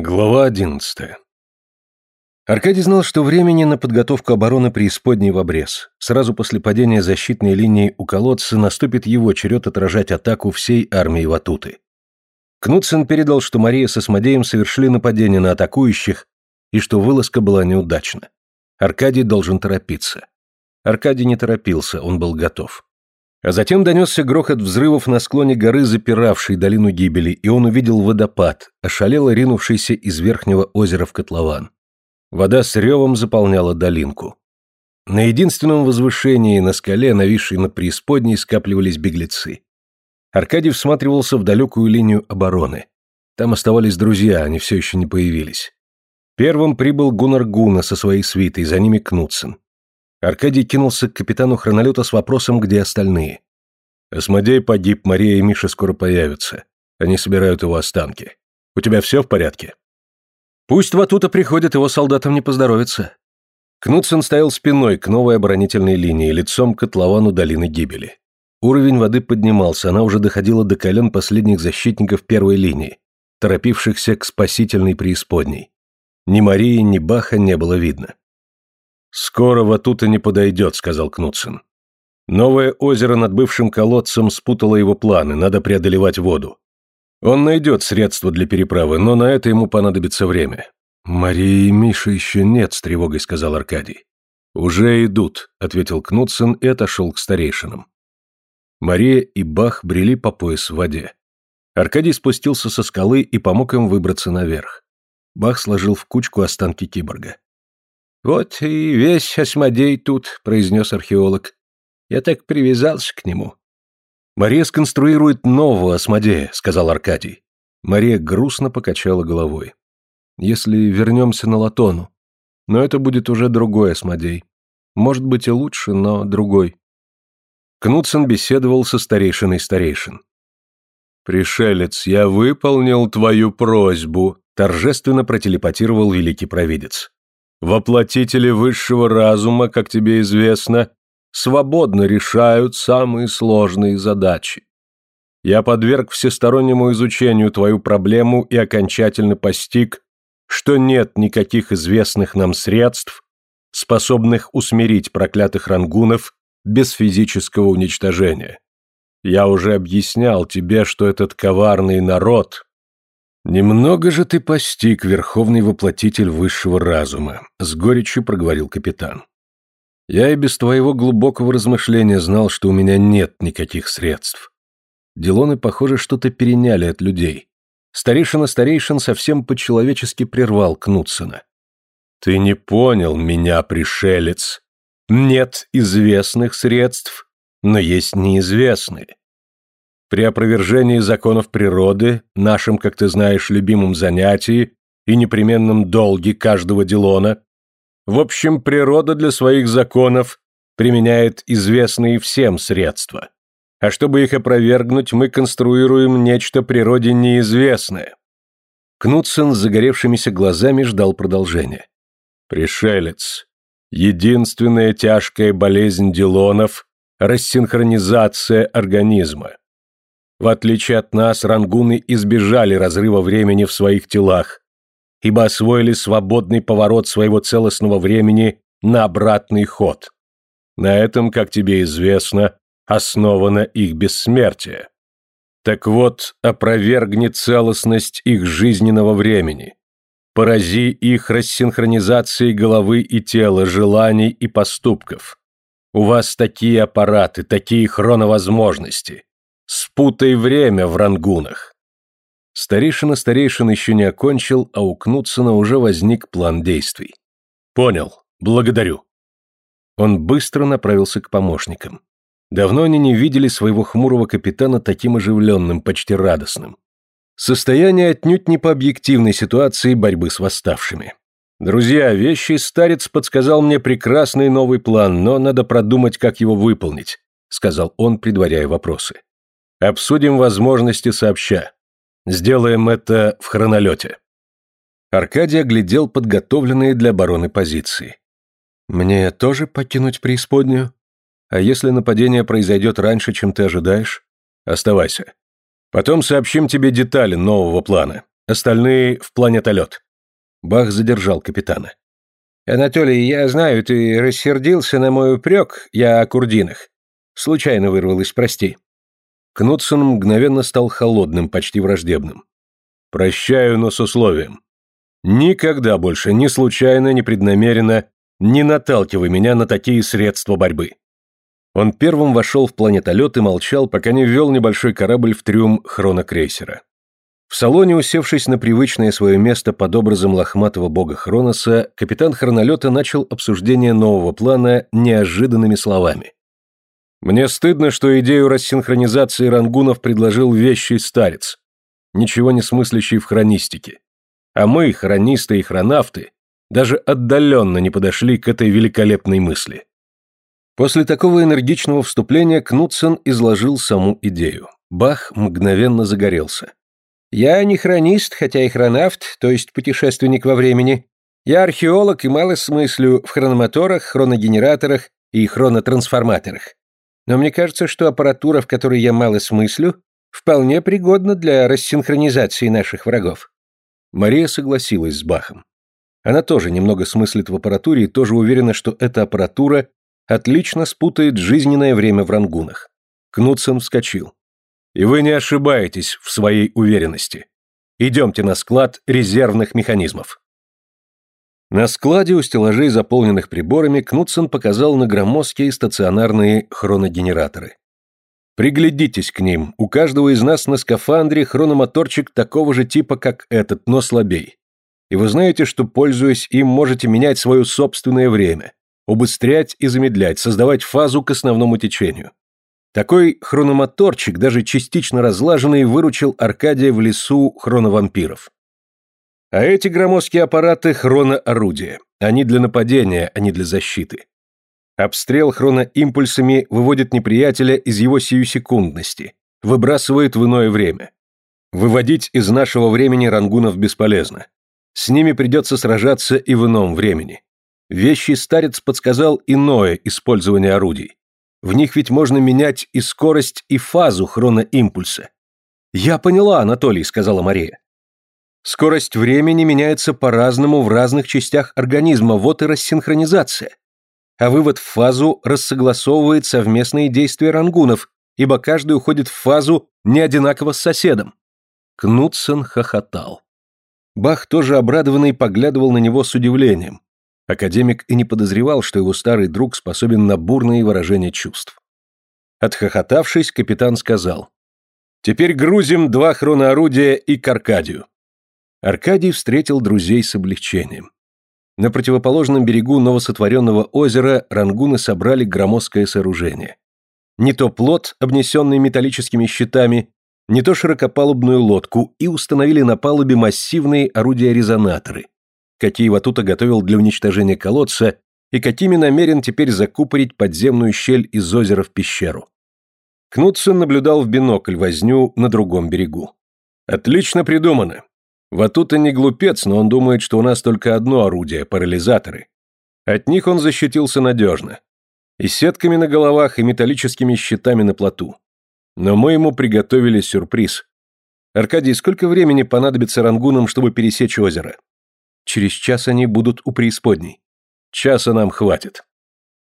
Глава одиннадцатая. Аркадий знал, что времени на подготовку обороны преисподней в обрез. Сразу после падения защитной линии у колодца наступит его черед отражать атаку всей армии Ватуты. Кнутсен передал, что Мария со Смодеем совершили нападение на атакующих и что вылазка была неудачна. Аркадий должен торопиться. Аркадий не торопился, он был готов. А затем донесся грохот взрывов на склоне горы, запиравшей долину гибели, и он увидел водопад, ошалело ринувшийся из верхнего озера в котлован. Вода с ревом заполняла долинку. На единственном возвышении на скале, нависшей над преисподней, скапливались беглецы. Аркадий всматривался в далекую линию обороны. Там оставались друзья, они все еще не появились. Первым прибыл Гуннар Гуна со своей свитой, за ними Кнутсен. Аркадий кинулся к капитану хронолета с вопросом, где остальные. «Осмодей погиб, Мария и Миша скоро появятся. Они собирают его останки. У тебя все в порядке?» «Пусть Ватута приходит, его солдатам не поздоровится». Кнутсен стоял спиной к новой оборонительной линии, лицом к котловану долины гибели. Уровень воды поднимался, она уже доходила до колен последних защитников первой линии, торопившихся к спасительной преисподней. Ни Марии, ни Баха не было видно. «Скоро Ватута не подойдет», — сказал Кнутсен. «Новое озеро над бывшим колодцем спутало его планы, надо преодолевать воду. Он найдет средства для переправы, но на это ему понадобится время». «Марии и Миши еще нет», — с тревогой сказал Аркадий. «Уже идут», — ответил Кнутсен и отошел к старейшинам. Мария и Бах брели по пояс в воде. Аркадий спустился со скалы и помог им выбраться наверх. Бах сложил в кучку останки киборга. «Вот и весь осмодей тут», — произнес археолог. «Я так привязался к нему». «Мария сконструирует нового осмодея», — сказал Аркадий. Мария грустно покачала головой. «Если вернемся на Латону. Но это будет уже другой осмодей. Может быть и лучше, но другой». Кнутсен беседовал со старейшиной старейшин. «Пришелец, я выполнил твою просьбу», — торжественно протелепатировал великий провидец. Воплотители высшего разума, как тебе известно, свободно решают самые сложные задачи. Я подверг всестороннему изучению твою проблему и окончательно постиг, что нет никаких известных нам средств, способных усмирить проклятых рангунов без физического уничтожения. Я уже объяснял тебе, что этот коварный народ «Немного же ты постиг, верховный воплотитель высшего разума», — с горечью проговорил капитан. «Я и без твоего глубокого размышления знал, что у меня нет никаких средств. Делоны, похоже, что-то переняли от людей. Старейшина старейшин совсем по-человечески прервал Кнутсона. «Ты не понял меня, пришелец. Нет известных средств, но есть неизвестные. При опровержении законов природы, нашем, как ты знаешь, любимом занятии и непременном долге каждого Дилона, в общем, природа для своих законов применяет известные всем средства. А чтобы их опровергнуть, мы конструируем нечто природе неизвестное. Кнутсен с загоревшимися глазами ждал продолжения. «Пришелец. Единственная тяжкая болезнь Дилонов – рассинхронизация организма. В отличие от нас, рангуны избежали разрыва времени в своих телах, ибо освоили свободный поворот своего целостного времени на обратный ход. На этом, как тебе известно, основано их бессмертие. Так вот, опровергни целостность их жизненного времени. Порази их рассинхронизацией головы и тела, желаний и поступков. У вас такие аппараты, такие хроновозможности. Спутай время в рангунах. Старейшина старейшин еще не окончил, а у Кнутсона уже возник план действий. Понял. Благодарю. Он быстро направился к помощникам. Давно они не видели своего хмурого капитана таким оживленным, почти радостным. Состояние отнюдь не по объективной ситуации борьбы с восставшими. Друзья, вещий старец подсказал мне прекрасный новый план, но надо продумать, как его выполнить, сказал он, предваряя вопросы. Обсудим возможности сообща. Сделаем это в хронолете. Аркадий оглядел подготовленные для обороны позиции. Мне тоже покинуть преисподнюю? А если нападение произойдет раньше, чем ты ожидаешь? Оставайся. Потом сообщим тебе детали нового плана. Остальные в планетолет. Бах задержал капитана. «Анатолий, я знаю, ты рассердился на мой упрек, я о курдинах. Случайно вырвалось, прости». Кнутсон мгновенно стал холодным, почти враждебным. «Прощаю, но с условием. Никогда больше, ни случайно, ни преднамеренно, не наталкивай меня на такие средства борьбы». Он первым вошел в планетолет и молчал, пока не ввел небольшой корабль в трюм хронокрейсера. В салоне, усевшись на привычное свое место под образом лохматого бога Хроноса, капитан хронолета начал обсуждение нового плана неожиданными словами. «Мне стыдно, что идею рассинхронизации рангунов предложил вещий старец, ничего не смыслящий в хронистике. А мы, хронисты и хронавты, даже отдаленно не подошли к этой великолепной мысли». После такого энергичного вступления Кнутсен изложил саму идею. Бах мгновенно загорелся. Я не хронист, хотя и хронавт, то есть путешественник во времени. Я археолог и мало смыслю в хрономоторах, хроногенераторах и хронотрансформаторах. Но мне кажется, что аппаратура, в которой я мало смыслю, вполне пригодна для рассинхронизации наших врагов. Мария согласилась с Бахом. Она тоже немного смыслит в аппаратуре и тоже уверена, что эта аппаратура отлично спутает жизненное время в рангунах. Кнутсен вскочил. И вы не ошибаетесь в своей уверенности. Идемте на склад резервных механизмов. На складе у стеллажей, заполненных приборами, Кнутсон показал на громоздкие стационарные хроногенераторы. Приглядитесь к ним, у каждого из нас на скафандре хрономоторчик такого же типа, как этот, но слабей. И вы знаете, что, пользуясь им, можете менять свое собственное время, убыстрять и замедлять, создавать фазу к основному течению. Такой хрономоторчик, даже частично разлаженный, выручил Аркадия в лесу хроновампиров. А эти громоздкие аппараты – хроноорудия. Они для нападения, а не для защиты. Обстрел хроноимпульсами выводит неприятеля из его сиюсекундности, выбрасывает в иное время. Выводить из нашего времени рангунов бесполезно. С ними придется сражаться и в ином времени. Вещий старец подсказал иное использование орудий. В них ведь можно менять и скорость, и фазу хроноимпульса. «Я поняла, Анатолий», — сказала Мария. «Скорость времени меняется по-разному в разных частях организма, вот и рассинхронизация. А вывод в фазу рассогласовывает совместные действия рангунов, ибо каждый уходит в фазу не одинаково с соседом». Кнутсен хохотал. Бах тоже обрадованный поглядывал на него с удивлением. Академик и не подозревал, что его старый друг способен на бурные выражения чувств. Отхохотавшись, капитан сказал. «Теперь грузим два хроноорудия и к Аркадию». Аркадий встретил друзей с облегчением. На противоположном берегу новосотворенного озера рангуны собрали громоздкое сооружение. Не то плот, обнесенный металлическими щитами, не то широкопалубную лодку и установили на палубе массивные орудия-резонаторы – какие Ватута готовил для уничтожения колодца и какими намерен теперь закупорить подземную щель из озера в пещеру. Кнутсон наблюдал в бинокль возню на другом берегу. «Отлично придумано. Ватута не глупец, но он думает, что у нас только одно орудие – парализаторы. От них он защитился надежно. И сетками на головах, и металлическими щитами на плоту. Но мы ему приготовили сюрприз. Аркадий, сколько времени понадобится рангунам, чтобы пересечь озеро? Через час они будут у преисподней. Часа нам хватит.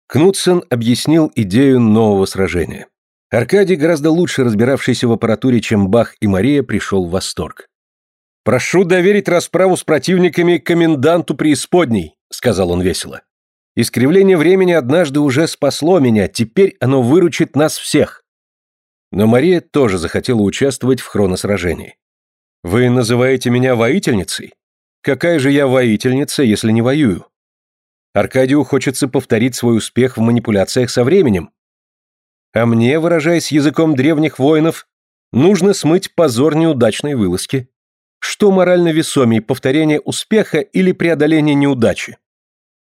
Кнутсен объяснил идею нового сражения. Аркадий, гораздо лучше разбиравшийся в аппаратуре, чем Бах и Мария, пришел в восторг. «Прошу доверить расправу с противниками коменданту преисподней», — сказал он весело. «Искривление времени однажды уже спасло меня, теперь оно выручит нас всех». Но Мария тоже захотела участвовать в хроносражении. «Вы называете меня воительницей? Какая же я воительница, если не воюю? Аркадию хочется повторить свой успех в манипуляциях со временем. А мне, выражаясь языком древних воинов, нужно смыть позор неудачной вылазки. Что морально весомей, повторение успеха или преодоление неудачи?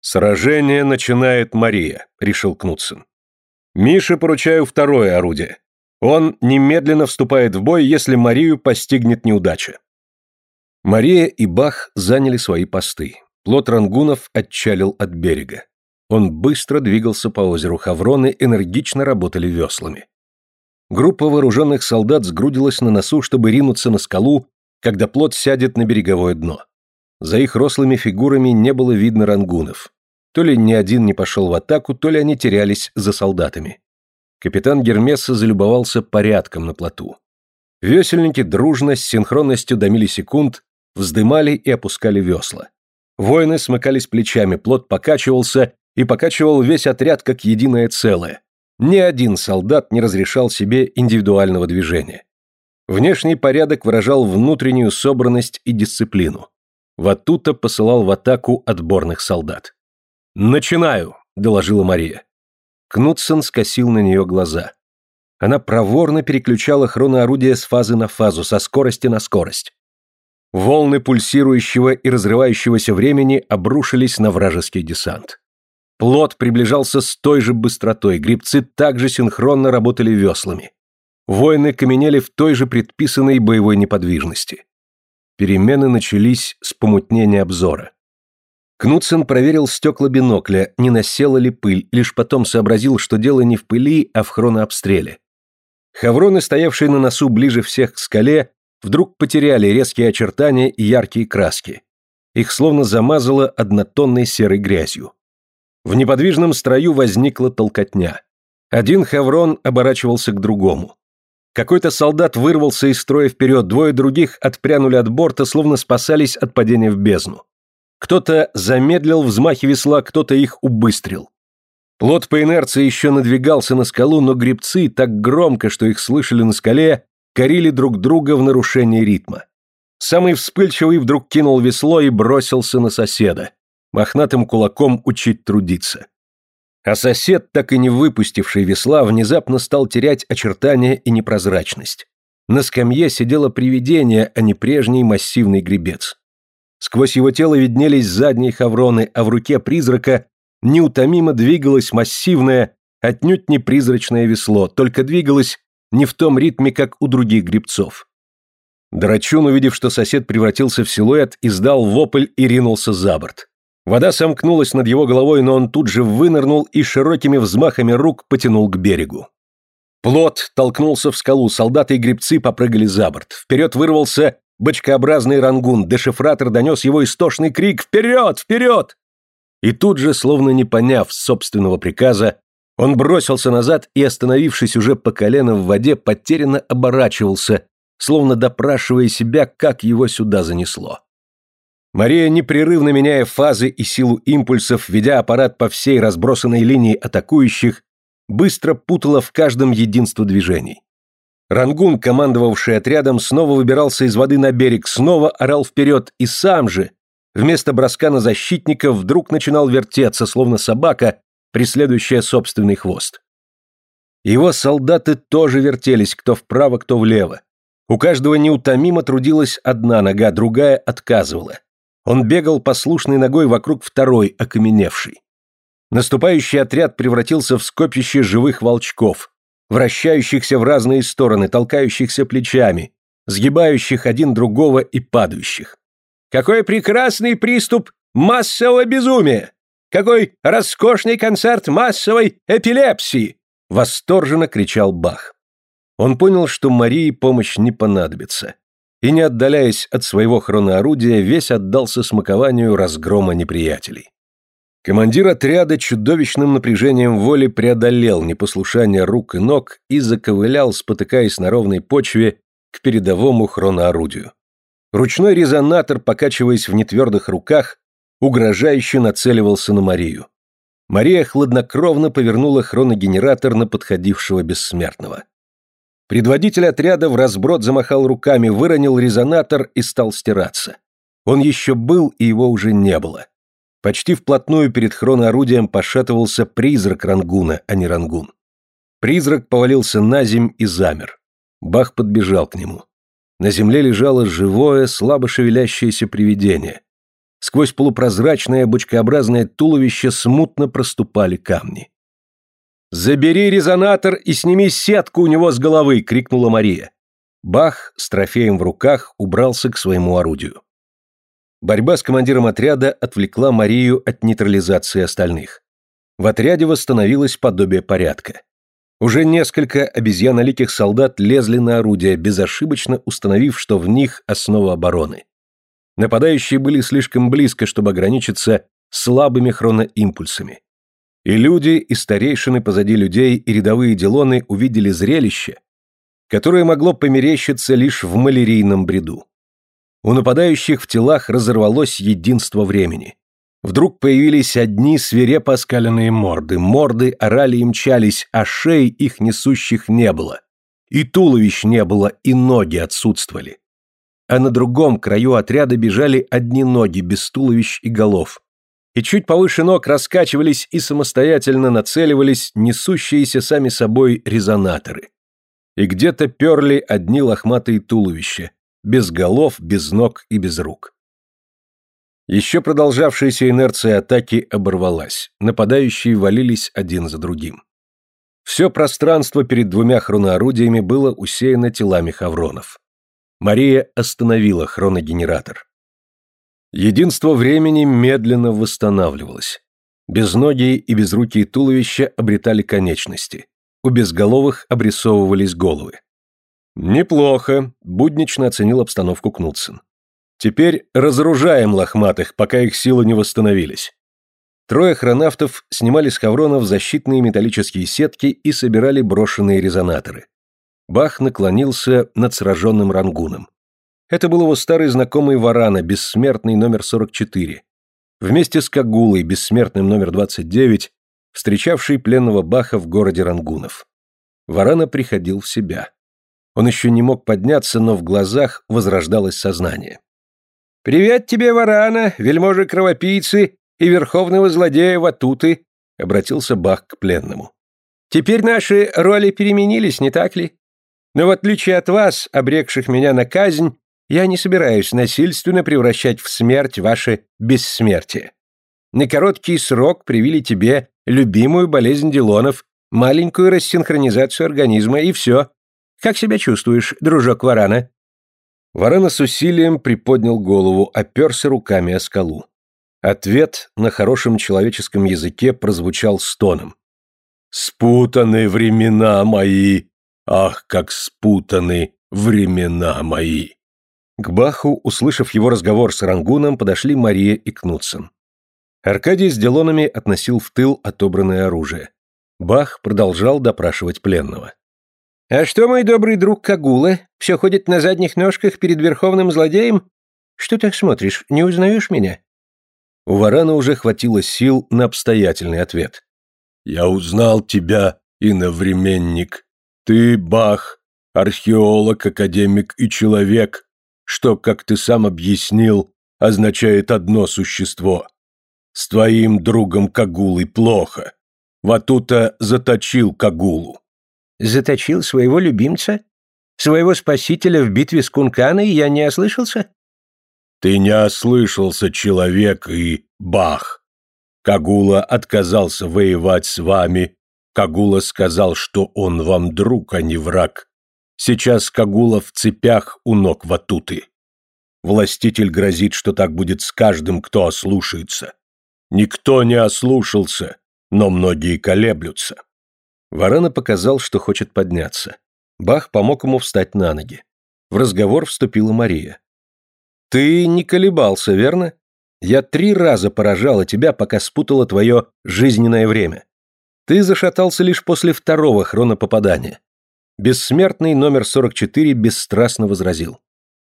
«Сражение начинает Мария», — решил Кнутсен. «Мише поручаю второе орудие. Он немедленно вступает в бой, если Марию постигнет неудача. Мария и Бах заняли свои посты. Плот рангунов отчалил от берега. Он быстро двигался по озеру, хавроны энергично работали веслами. Группа вооруженных солдат сгрудилась на носу, чтобы ринуться на скалу когда плот сядет на береговое дно. За их рослыми фигурами не было видно рангунов. То ли ни один не пошел в атаку, то ли они терялись за солдатами. Капитан Гермеса залюбовался порядком на плоту. Весельники дружно, с синхронностью до миллисекунд, вздымали и опускали весла. Воины смыкались плечами, плот покачивался и покачивал весь отряд как единое целое. Ни один солдат не разрешал себе индивидуального движения. Внешний порядок выражал внутреннюю собранность и дисциплину. Ватута посылал в атаку отборных солдат. «Начинаю», — доложила Мария. Кнутсон скосил на нее глаза. Она проворно переключала хроноорудие с фазы на фазу, со скорости на скорость. Волны пульсирующего и разрывающегося времени обрушились на вражеский десант. Плот приближался с той же быстротой, грибцы также синхронно работали веслами. Воины каменели в той же предписанной боевой неподвижности. Перемены начались с помутнения обзора. Кнутсен проверил стекла бинокля, не насела ли пыль, лишь потом сообразил, что дело не в пыли, а в хронообстреле. Хавроны, стоявшие на носу ближе всех к скале, вдруг потеряли резкие очертания и яркие краски. Их словно замазало однотонной серой грязью. В неподвижном строю возникла толкотня. Один хаврон оборачивался к другому. Какой-то солдат вырвался из строя вперед, двое других отпрянули от борта, словно спасались от падения в бездну. Кто-то замедлил взмахи весла, кто-то их убыстрил. Плот по инерции еще надвигался на скалу, но грибцы так громко, что их слышали на скале, корили друг друга в нарушении ритма. Самый вспыльчивый вдруг кинул весло и бросился на соседа, мохнатым кулаком учить трудиться. А сосед, так и не выпустивший весла, внезапно стал терять очертания и непрозрачность. На скамье сидело привидение, а не прежний массивный гребец. Сквозь его тело виднелись задние хавроны, а в руке призрака неутомимо двигалось массивное, отнюдь не призрачное весло, только двигалось не в том ритме, как у других гребцов. Драчун, увидев, что сосед превратился в силуэт, издал вопль и ринулся за борт. Вода сомкнулась над его головой, но он тут же вынырнул и широкими взмахами рук потянул к берегу. Плот толкнулся в скалу, солдаты и гребцы попрыгали за борт. Вперед вырвался бочкообразный рангун, дешифратор донес его истошный крик «Вперед! Вперед!» И тут же, словно не поняв собственного приказа, он бросился назад и, остановившись уже по колено в воде, потерянно оборачивался, словно допрашивая себя, как его сюда занесло. Мария, непрерывно меняя фазы и силу импульсов, ведя аппарат по всей разбросанной линии атакующих, быстро путала в каждом единство движений. Рангун, командовавший отрядом, снова выбирался из воды на берег, снова орал вперед и сам же, вместо броска на защитника, вдруг начинал вертеться, словно собака, преследующая собственный хвост. Его солдаты тоже вертелись, кто вправо, кто влево. У каждого неутомимо трудилась одна нога, другая отказывала. Он бегал послушной ногой вокруг второй, окаменевшей. Наступающий отряд превратился в скопище живых волчков, вращающихся в разные стороны, толкающихся плечами, сгибающих один другого и падающих. Какой прекрасный приступ массового безумия! Какой роскошный концерт массовой эпилепсии! Восторженно кричал Бах. Он понял, что Марии помощь не понадобится и, не отдаляясь от своего хроноорудия, весь отдался смакованию разгрома неприятелей. Командир отряда чудовищным напряжением воли преодолел непослушание рук и ног и заковылял, спотыкаясь на ровной почве, к передовому хроноорудию. Ручной резонатор, покачиваясь в нетвердых руках, угрожающе нацеливался на Марию. Мария хладнокровно повернула хроногенератор на подходившего бессмертного. Предводитель отряда в разброд замахал руками, выронил резонатор и стал стираться. Он еще был, и его уже не было. Почти вплотную перед хроноорудием пошатывался призрак Рангуна, а не Рангун. Призрак повалился на земь и замер. Бах подбежал к нему. На земле лежало живое, слабо шевелящееся привидение. Сквозь полупрозрачное бочкообразное туловище смутно проступали камни. «Забери резонатор и сними сетку у него с головы!» — крикнула Мария. Бах с трофеем в руках убрался к своему орудию. Борьба с командиром отряда отвлекла Марию от нейтрализации остальных. В отряде восстановилось подобие порядка. Уже несколько обезьяноликих солдат лезли на орудия, безошибочно установив, что в них основа обороны. Нападающие были слишком близко, чтобы ограничиться слабыми хроноимпульсами. И люди, и старейшины позади людей, и рядовые делоны увидели зрелище, которое могло померещиться лишь в малярийном бреду. У нападающих в телах разорвалось единство времени. Вдруг появились одни свирепо оскаленные морды, морды орали и мчались, а шеи их несущих не было. И туловищ не было, и ноги отсутствовали. А на другом краю отряда бежали одни ноги, без туловищ и голов. И чуть повыше ног раскачивались и самостоятельно нацеливались несущиеся сами собой резонаторы. И где-то перли одни лохматые туловища, без голов, без ног и без рук. Еще продолжавшаяся инерция атаки оборвалась. Нападающие валились один за другим. Все пространство перед двумя хроноорудиями было усеяно телами хавронов. Мария остановила хроногенератор. Единство времени медленно восстанавливалось. Безногие и безрукие туловища обретали конечности. У безголовых обрисовывались головы. «Неплохо», — буднично оценил обстановку Кнутсен. «Теперь разоружаем лохматых, пока их силы не восстановились». Трое хронавтов снимали с хавронов защитные металлические сетки и собирали брошенные резонаторы. Бах наклонился над сраженным рангуном. Это был его старый знакомый Варана, бессмертный номер 44. Вместе с Кагулой, бессмертным номер 29, встречавший пленного Баха в городе Рангунов. Варана приходил в себя. Он еще не мог подняться, но в глазах возрождалось сознание. «Привет тебе, Варана, вельможи кровопийцы и верховного злодея Ватуты!» — обратился Бах к пленному. «Теперь наши роли переменились, не так ли? Но в отличие от вас, обрекших меня на казнь, я не собираюсь насильственно превращать в смерть ваше бессмертие. На короткий срок привили тебе любимую болезнь Дилонов, маленькую рассинхронизацию организма, и все. Как себя чувствуешь, дружок Варана?» Варана с усилием приподнял голову, оперся руками о скалу. Ответ на хорошем человеческом языке прозвучал стоном. «Спутаны времена мои! Ах, как спутаны времена мои!» К Баху, услышав его разговор с Рангуном, подошли Мария и Кнутсен. Аркадий с Делонами относил в тыл отобранное оружие. Бах продолжал допрашивать пленного. «А что, мой добрый друг Кагула, все ходит на задних ножках перед верховным злодеем? Что так смотришь, не узнаешь меня?» У Варана уже хватило сил на обстоятельный ответ. «Я узнал тебя, иновременник. Ты, Бах, археолог, академик и человек, что, как ты сам объяснил, означает одно существо. С твоим другом Кагулой плохо. Ватута заточил Кагулу заточил своего любимца? Своего спасителя в битве с Кунканой я не ослышался? Ты не ослышался, человек, и бах! Кагула отказался воевать с вами. Кагула сказал, что он вам друг, а не враг. Сейчас Кагула в цепях у ног Ватуты. Властитель грозит, что так будет с каждым, кто ослушается. Никто не ослушался, но многие колеблются. Варана показал, что хочет подняться. Бах помог ему встать на ноги. В разговор вступила Мария. «Ты не колебался, верно? Я три раза поражала тебя, пока спутала твое жизненное время. Ты зашатался лишь после второго хронопопадания. Бессмертный номер 44 бесстрастно возразил.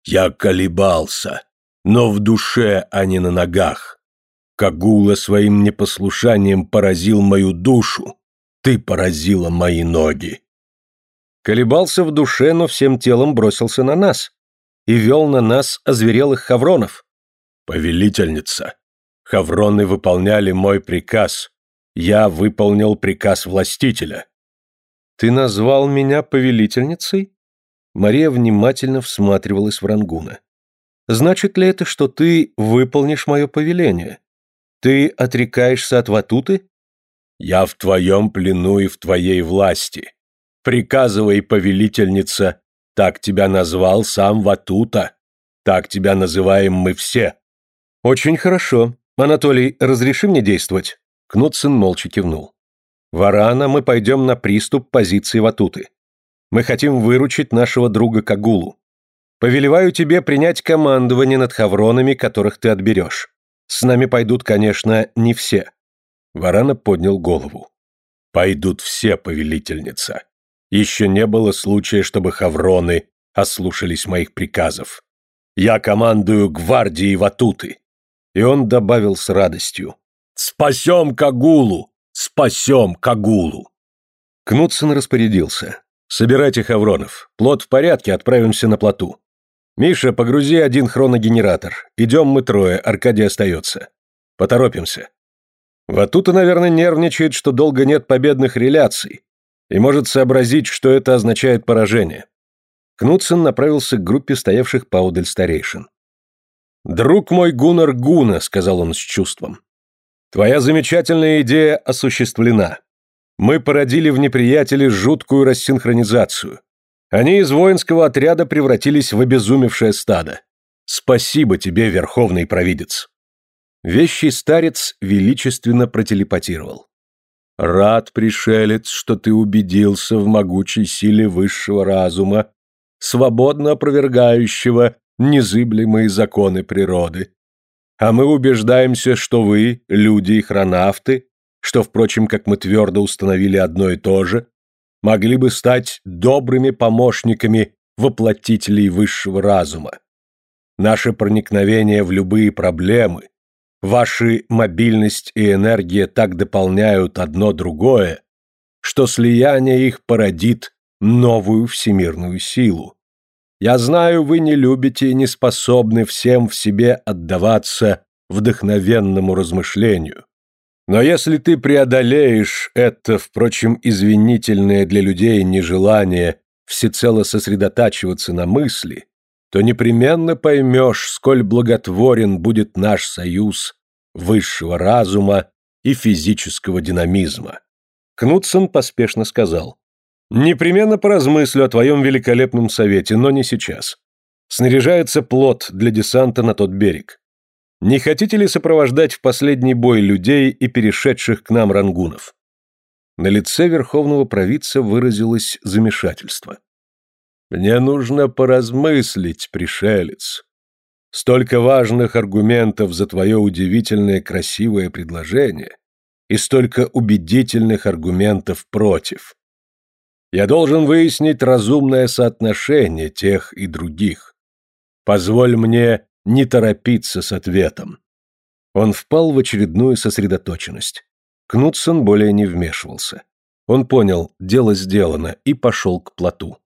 «Я колебался, но в душе, а не на ногах. Кагула своим непослушанием поразил мою душу, ты поразила мои ноги. Колебался в душе, но всем телом бросился на нас. И вел на нас озверелых хавронов. Повелительница, хавроны выполняли мой приказ. Я выполнил приказ властителя. Ты назвал меня повелительницей? Мария внимательно всматривалась в Рангуна. Значит ли это, что ты выполнишь мое повеление? Ты отрекаешься от Ватуты? Я в твоем плену и в твоей власти. Приказывай, повелительница, так тебя назвал сам Ватута. Так тебя называем мы все. Очень хорошо. Анатолий, разреши мне действовать? Кнутсен молча кивнул. Варана, мы пойдем на приступ позиции Ватуты. Мы хотим выручить нашего друга Кагулу. Повелеваю тебе принять командование над хавронами, которых ты отберешь. С нами пойдут, конечно, не все». Варана поднял голову. «Пойдут все, повелительница. Еще не было случая, чтобы хавроны ослушались моих приказов. Я командую гвардией Ватуты». И он добавил с радостью. «Спасем Кагулу! Спасем Кагулу!» Кнутсон распорядился. «Собирайте хавронов. Плод в порядке, отправимся на плоту. Миша, погрузи один хроногенератор. Идем мы трое, Аркадий остается. Поторопимся». Ватута, наверное, нервничает, что долго нет победных реляций, и может сообразить, что это означает поражение. Кнутсон направился к группе стоявших поодаль старейшин. «Друг мой Гуннар Гуна», — сказал он с чувством, — «твоя замечательная идея осуществлена. Мы породили в неприятеле жуткую рассинхронизацию. Они из воинского отряда превратились в обезумевшее стадо. Спасибо тебе, верховный провидец». Вещий старец величественно протелепатировал. «Рад, пришелец, что ты убедился в могучей силе высшего разума, свободно опровергающего незыблемые законы природы. А мы убеждаемся, что вы, люди и хронавты, что, впрочем, как мы твердо установили одно и то же, могли бы стать добрыми помощниками воплотителей высшего разума. Наше проникновение в любые проблемы, ваши мобильность и энергия так дополняют одно другое, что слияние их породит новую всемирную силу. Я знаю, вы не любите и не способны всем в себе отдаваться вдохновенному размышлению. Но если ты преодолеешь это, впрочем, извинительное для людей нежелание всецело сосредотачиваться на мысли, то непременно поймешь, сколь благотворен будет наш союз высшего разума и физического динамизма. Кнутсон поспешно сказал. Непременно поразмыслю о твоем великолепном совете, но не сейчас. Снаряжается плот для десанта на тот берег. Не хотите ли сопровождать в последний бой людей и перешедших к нам рангунов? На лице верховного провидца выразилось замешательство. Мне нужно поразмыслить, пришелец. Столько важных аргументов за твое удивительное красивое предложение и столько убедительных аргументов против. Я должен выяснить разумное соотношение тех и других. Позволь мне не торопиться с ответом. Он впал в очередную сосредоточенность. Кнутсон более не вмешивался. Он понял, дело сделано, и пошел к плоту.